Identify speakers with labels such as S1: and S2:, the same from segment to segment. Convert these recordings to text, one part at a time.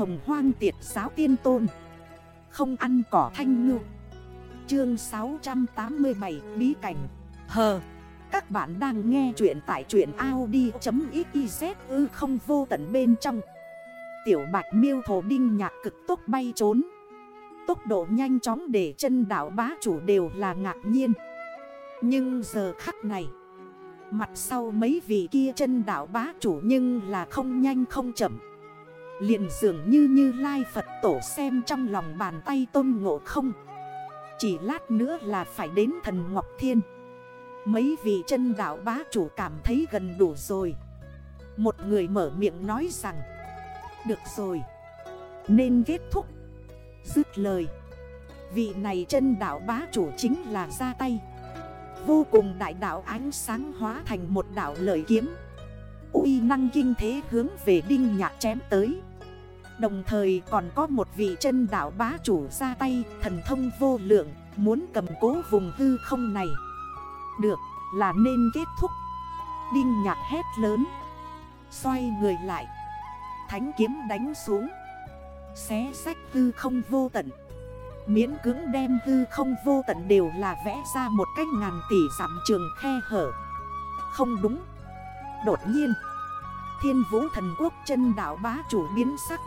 S1: hồng hoang tiệt giáo tiên tôn. Không ăn cỏ thanh ngư. Chương 687 Bí cảnh. Hờ, Các bạn đang nghe chuyện tại chuyện Audi.xyz ư không vô tận bên trong. Tiểu bạch miêu thổ đinh nhạc cực tốc bay trốn. Tốc độ nhanh chóng để chân đảo bá chủ đều là ngạc nhiên. Nhưng giờ khắc này, Mặt sau mấy vị kia chân đảo bá chủ nhưng là không nhanh không chậm liền dường như như lai Phật tổ xem trong lòng bàn tay tôn ngộ không. Chỉ lát nữa là phải đến thần Ngọc Thiên. Mấy vị chân đảo bá chủ cảm thấy gần đủ rồi. Một người mở miệng nói rằng, Được rồi, Nên kết thúc. Dứt lời, Vị này chân đảo bá chủ chính là ra tay. Vô cùng đại đảo ánh sáng hóa thành một đảo lợi kiếm. Uy năng kinh thế hướng về đinh nhạc chém tới. Đồng thời còn có một vị chân đảo bá chủ ra tay, Thần thông vô lượng, Muốn cầm cố vùng hư không này. Được, là nên kết thúc. Đinh nhạc hét lớn. Xoay người lại. Thánh kiếm đánh xuống. Xé sách hư không vô tận. Miễn cưỡng đem hư không vô tận đều là vẽ ra một cách ngàn tỷ giảm trường khe hở. Không đúng. Đột nhiên, Thiên vũ thần quốc chân đảo bá chủ biến sắc.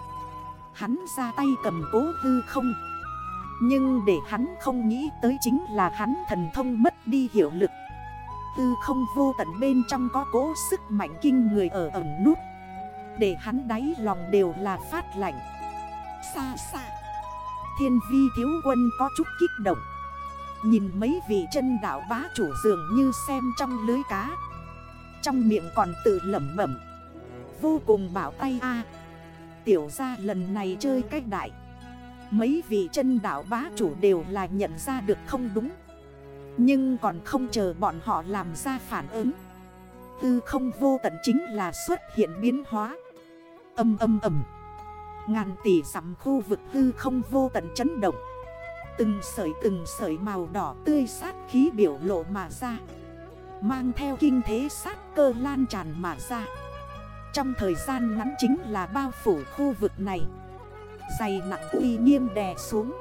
S1: Hắn ra tay cầm cố hư không. Nhưng để hắn không nghĩ tới chính là hắn thần thông mất đi hiệu lực. Tư không vô tận bên trong có cố sức mạnh kinh người ở ẩm nút. Để hắn đáy lòng đều là phát lạnh. Xa xa, Thiên vi thiếu quân có chút kích động. Nhìn mấy vị chân đảo bá chủ dường như xem trong lưới cá. Trong miệng còn tự lẩm bẩm. Vô cùng bảo tay a. Tiểu ra lần này chơi cách đại. Mấy vị chân đảo bá chủ đều là nhận ra được không đúng. Nhưng còn không chờ bọn họ làm ra phản ứng. Tư không vô tận chính là xuất hiện biến hóa. Âm âm âm Ngàn tỷ sắm khu vực hư không vô tận chấn động. Từng sợi từng sợi màu đỏ tươi sát khí biểu lộ mà ra. Mang theo kinh thế sát cơ lan tràn mà ra. Trong thời gian ngắn chính là bao phủ khu vực này. Dày nặng uy nghiêm đè xuống.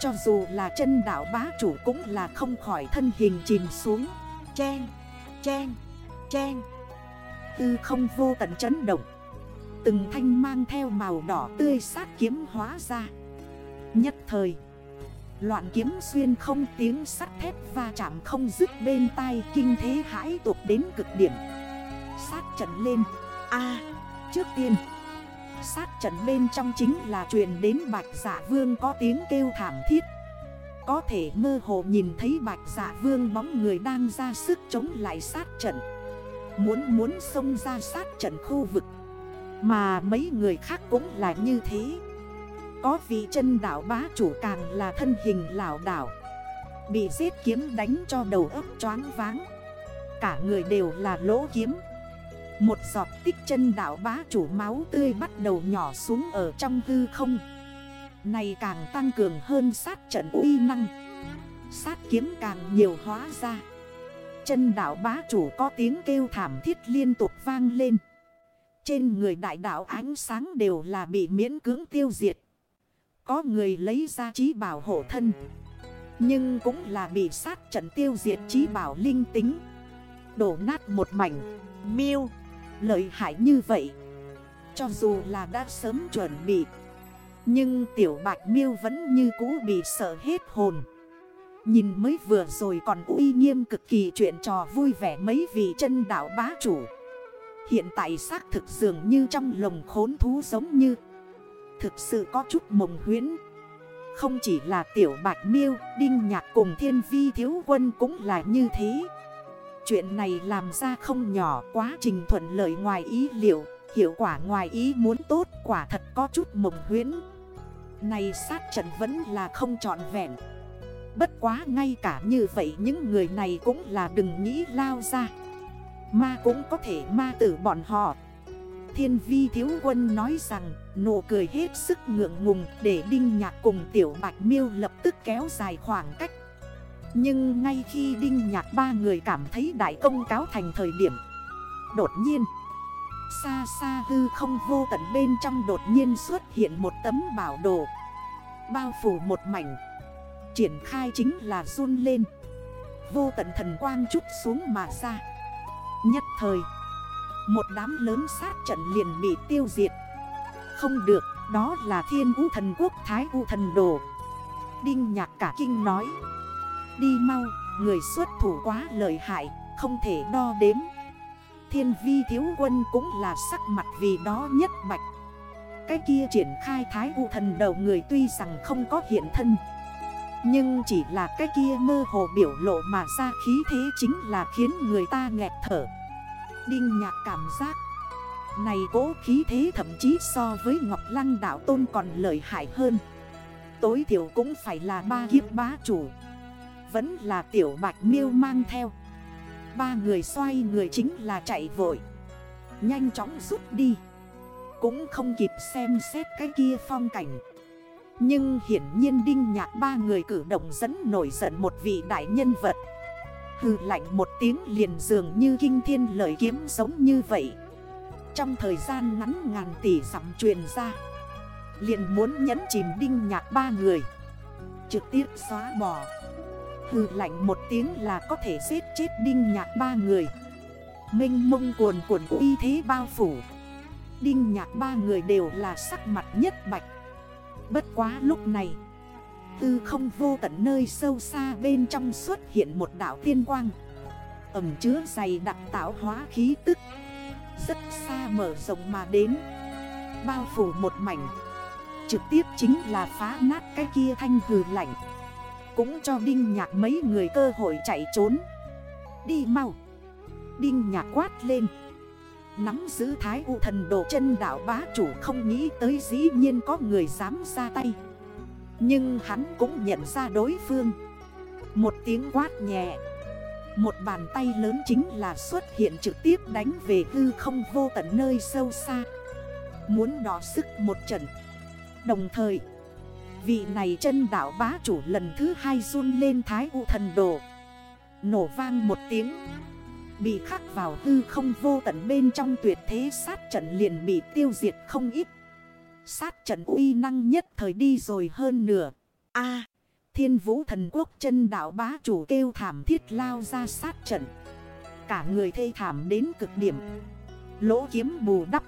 S1: Cho dù là chân đảo bá chủ cũng là không khỏi thân hình chìm xuống. Chen, chen, chen. Tư không vô tận chấn động. Từng thanh mang theo màu đỏ tươi sát kiếm hóa ra. Nhất thời Loạn kiếm xuyên không tiếng sắt thép va chạm không dứt bên tai Kinh thế hãi tục đến cực điểm. Sát trận lên a, trước tiên. Sát trận bên trong chính là truyền đến bạch giả vương có tiếng kêu thảm thiết. Có thể mơ hồ nhìn thấy bạch giả vương bóng người đang ra sức chống lại sát trận. Muốn muốn xông ra sát trận khu vực. Mà mấy người khác cũng là như thế. Có vị chân đảo bá chủ càng là thân hình lão đảo. Bị giết kiếm đánh cho đầu ấp choáng váng. Cả người đều là lỗ kiếm. Một giọt tích chân đảo bá chủ máu tươi bắt đầu nhỏ xuống ở trong hư không Này càng tăng cường hơn sát trận uy năng Sát kiếm càng nhiều hóa ra Chân đảo bá chủ có tiếng kêu thảm thiết liên tục vang lên trên người đại đạo ánh sáng đều là bị miễn cưỡng tiêu diệt. Có người lấy ra trí bảo hộ thân. Nhưng cũng là bị sát trận tiêu diệt trí bảo linh tính. Đổ nát một mảnh. Miêu. Lợi hại như vậy. Cho dù là đã sớm chuẩn bị. Nhưng tiểu bạch miêu vẫn như cũ bị sợ hết hồn. Nhìn mới vừa rồi còn uy nghiêm cực kỳ chuyện trò vui vẻ mấy vị chân đảo bá chủ. Hiện tại xác thực dường như trong lồng khốn thú giống như, Thực sự có chút mộng huyến Không chỉ là tiểu bạch miêu, Đinh nhạc cùng thiên vi thiếu quân cũng là như thế Chuyện này làm ra không nhỏ, Quá trình thuận lợi ngoài ý liệu, Hiệu quả ngoài ý muốn tốt, Quả thật có chút mộng huyến Này sát trận vẫn là không trọn vẹn. Bất quá ngay cả như vậy những người này cũng là đừng nghĩ lao ra. Ma cũng có thể ma tử bọn họ. Thiên vi thiếu quân nói rằng, Nụ cười hết sức ngượng ngùng Để Đinh Nhạc cùng Tiểu Bạch Miêu lập tức kéo dài khoảng cách. Nhưng ngay khi Đinh Nhạc ba người cảm thấy đại công cáo thành thời điểm, Đột nhiên, Xa xa hư không vô tận bên trong đột nhiên xuất hiện một tấm bảo đồ, Bao phủ một mảnh, Triển khai chính là run lên. Vô tận thần quang chút xuống mà ra. Nhất thời, Một đám lớn sát trận liền bị tiêu diệt. Không được, Đó là thiên vũ thần quốc, thái vũ thần đồ. Đinh nhạc cả kinh nói. Đi mau, Người xuất thủ quá lợi hại, Không thể đo đếm. Thiên vi thiếu quân cũng là sắc mặt vì đó nhất mạch Cái kia triển khai thái vũ thần đầu người tuy rằng không có hiện thân, Nhưng chỉ là cái kia mơ hồ biểu lộ mà ra khí thế chính là khiến người ta nghẹt thở. Đinh nhạc cảm giác Này cố khí thế thậm chí so với Ngọc Lăng đảo tôn còn lợi hại hơn. Tối thiểu cũng phải là ba kiếp bá chủ. Vẫn là tiểu bạch miêu mang theo. Ba người xoay người chính là chạy vội. Nhanh chóng rút đi. Cũng không kịp xem xét cái kia phong cảnh. Nhưng hiển nhiên đinh nhạc ba người cử động dẫn nổi giận một vị đại nhân vật. Hừ lạnh một tiếng liền dường như kinh thiên lời kiếm giống như vậy. Trong thời gian ngắn ngàn tỷ dặm truyền ra, Liền muốn nhấn chìm đinh nhạc ba người. Trực tiếp xóa bỏ. Hừ, lạnh một tiếng là có thể giết chết đinh nhạc ba người. Minh mông cuồn cuộn uy thế bao phủ. Đinh nhạc ba người đều là sắc mặt nhất bạch. Bất quá lúc này, Tư không vô tận nơi sâu xa bên trong xuất hiện một đảo tiên quang. Ẩm chứa dày đặc tạo hóa khí tức. Rất xa mở rộng mà đến. Bao phủ một mảnh. Trực tiếp chính là phá nát cái kia thanh hừ lạnh cũng cho Đinh Nhạc mấy người cơ hội chạy trốn. Đi mau. Đinh Nhạc quát lên. Nắm giữ thái u thần đồ chân đảo bá chủ không nghĩ tới dĩ nhiên có người dám ra tay. Nhưng hắn cũng nhận ra đối phương. Một tiếng quát nhẹ. Một bàn tay lớn chính là xuất hiện trực tiếp đánh về hư không vô tận nơi sâu xa. Muốn đỏ sức một trận. Đồng thời Vị này chân đảo bá chủ lần thứ hai run lên thái u thần đồ. Nổ vang một tiếng. Bị khắc vào hư không vô tận bên trong tuyệt thế sát trận liền bị tiêu diệt không ít. Sát trận uy năng nhất thời đi rồi hơn nửa. A, thiên vũ thần quốc chân đảo bá chủ kêu thảm thiết lao ra sát trận. Cả người thê thảm đến cực điểm. Lỗ kiếm bù đắp.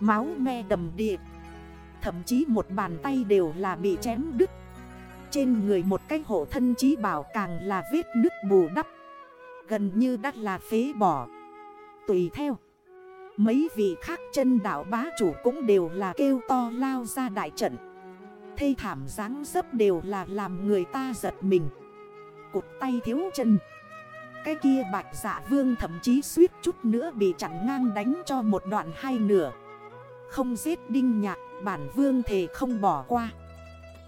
S1: Máu me đầm điệp Thậm chí một bàn tay đều là bị chém đứt. Trên người một cái hộ thân chí bảo càng là vết nứt bù đắp. Gần như đã là phế bỏ. Tùy theo, Mấy vị khác chân đảo bá chủ cũng đều là kêu to lao ra đại trận. Thây thảm dáng dấp đều là làm người ta giật mình. Cụt tay thiếu chân. Cái kia bạch dạ vương thậm chí suýt chút nữa bị chặn ngang đánh cho một đoạn hai nửa. Không giết đinh nhạc Bản vương thề không bỏ qua.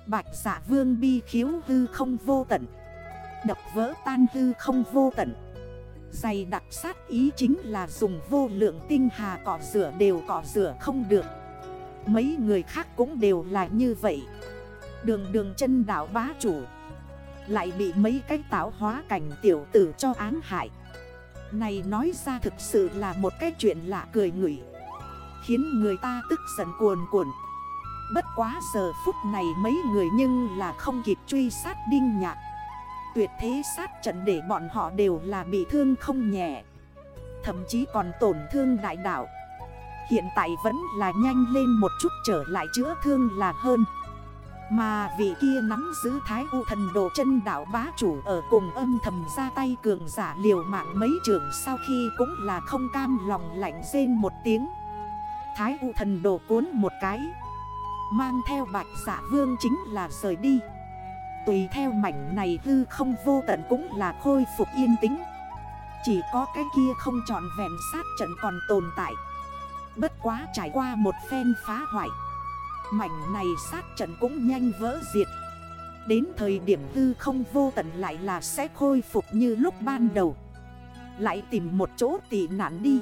S1: Bạch giả vương bi khiếu hư không vô tận. Đập vỡ tan hư không vô tận. Dày đặc sát ý chính là dùng vô lượng tinh hà cỏ rửa đều cỏ rửa không được. Mấy người khác cũng đều là như vậy. Đường đường chân đảo bá chủ. Lại bị mấy cái tạo hóa cảnh tiểu tử cho án hại. Này nói ra thực sự là một cái chuyện lạ cười ngửi Khiến người ta tức giận cuồn cuộn. Bất quá giờ phút này mấy người nhưng là không kịp truy sát đinh nhạc. Tuyệt thế sát trận để bọn họ đều là bị thương không nhẹ. Thậm chí còn tổn thương đại đạo. Hiện tại vẫn là nhanh lên một chút trở lại chữa thương là hơn. Mà vị kia nắm giữ thái u thần đồ chân đảo bá chủ ở cùng âm thầm ra tay cường giả liều mạng mấy trường sau khi cũng là không cam lòng lạnh rên một tiếng. Thái u thần đồ cuốn một cái. Mang theo bạch giả vương chính là rời đi. Tùy theo mảnh này hư không vô tận cũng là khôi phục yên tĩnh. Chỉ có cái kia không trọn vẹn sát trận còn tồn tại. Bất quá trải qua một phen phá hoại, Mảnh này sát trận cũng nhanh vỡ diệt. Đến thời điểm hư không vô tận lại là sẽ khôi phục như lúc ban đầu. Lại tìm một chỗ tị nạn đi.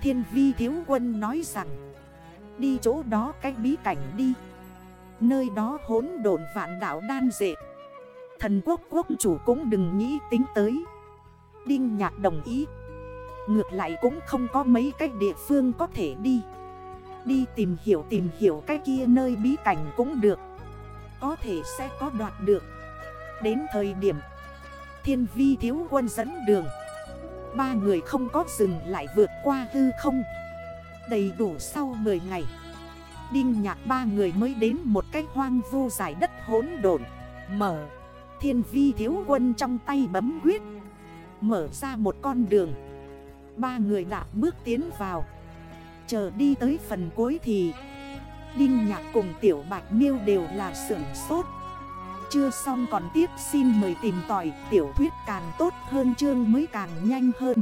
S1: Thiên vi thiếu quân nói rằng Đi chỗ đó cách bí cảnh đi. Nơi đó hốn độn vạn đảo đan dệt. Thần quốc quốc chủ cũng đừng nghĩ tính tới. Đinh nhạc đồng ý. Ngược lại cũng không có mấy cách địa phương có thể đi. Đi tìm hiểu tìm hiểu cái kia nơi bí cảnh cũng được. Có thể sẽ có đoạt được. Đến thời điểm, Thiên vi thiếu quân dẫn đường. Ba người không có dừng lại vượt qua hư không. Đầy đủ sau 10 ngày. Đinh nhạc ba người mới đến một cái hoang vu giải đất hỗn độn. Mở. Thiên vi thiếu quân trong tay bấm quyết. Mở ra một con đường. Ba người đã bước tiến vào. Chờ đi tới phần cuối thì, Đinh nhạc cùng tiểu bạch miêu đều là sưởng sốt. Chưa xong còn tiếp xin mời tìm tỏi Tiểu thuyết càng tốt hơn chương mới càng nhanh hơn.